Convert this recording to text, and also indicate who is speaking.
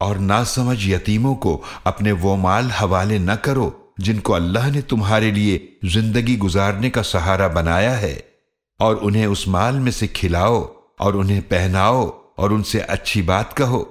Speaker 1: اور نہ سمجھ یتیموں کو اپنے وہ مال حوالے نہ کرو جن کو اللہ نے تمہارے لیے زندگی گزارنے کا سہارا بنایا ہے، اور انہیں اس مال میں سے کھلاؤ اور انہیں پہناؤ اور ان سے اچھی بات کہو۔